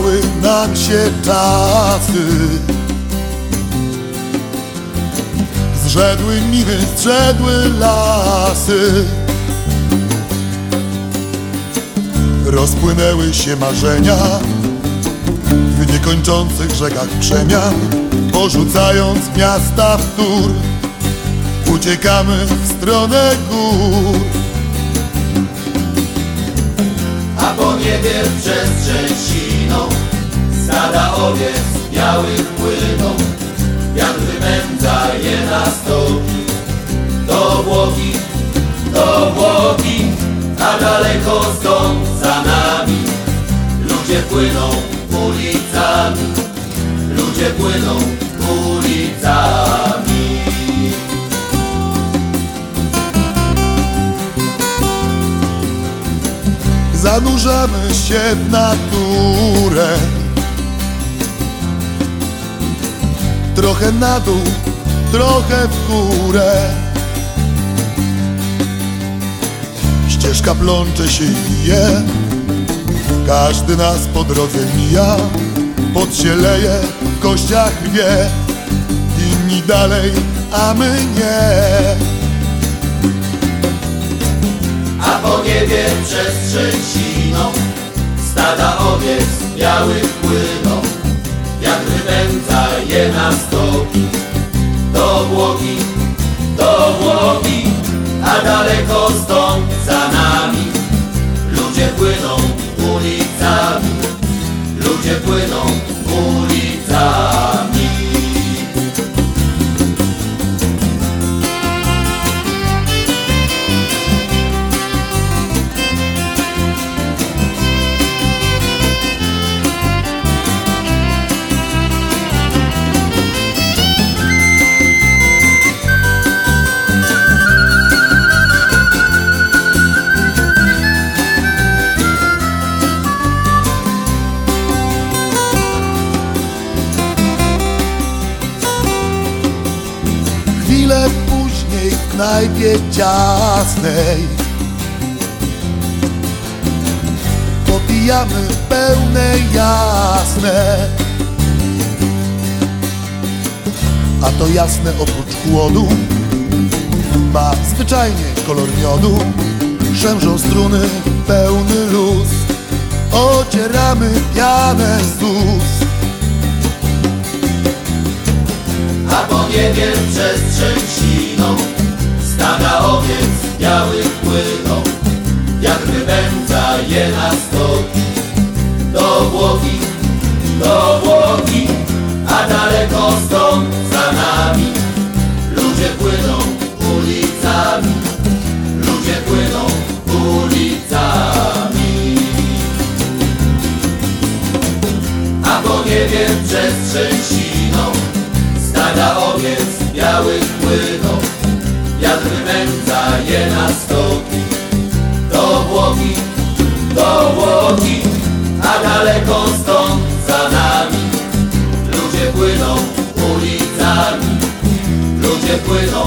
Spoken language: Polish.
zmieniały nam się czasy. Zrzedły miny, zrzedły lasy. Rozpłynęły się marzenia. W niekończących rzekach przemian Porzucając miasta w tur Uciekamy w stronę gór. A po niebie przestrzeń Stada owiec białych płyną Wiatr wymędza je na stoki Do Włoki, do Włoki A daleko stąd za nami. Ludzie płyną ulicami Ludzie płyną ulicami. Zanurzamy się w naturę Trochę na dół, trochę w górę. Ścieżka plącze się je. Każdy nas po drodze mija Pot się leje, w kościach wie. Inni dalej, a my nie. A po niebie przestrzeń siną Stada owiec białych płyną Wypędza je na stoki Do Włoki, do Włoki A daleko stąd za nami. Ludzie płyną ulicami Ludzie płyną ulicami w knajpie ciasnej. Popijamy pełne jasne. A to jasne oprócz chłodu Ma zwyczajnie kolor miodu. Szemrzą struny, pełny luz. Ocieramy pianę z ust. A po niebie przestrzeń Do Włoki, do Włoki A daleko stąd za nami. Ludzie płyną ulicami Ludzie płyną ulicami. A po niebie przestrzeń siną Stada owiec białych płyną. Wiatr wymędza je na drogi, a daleko stąd za nami. Ludzie płyną ulicami, ludzie płyną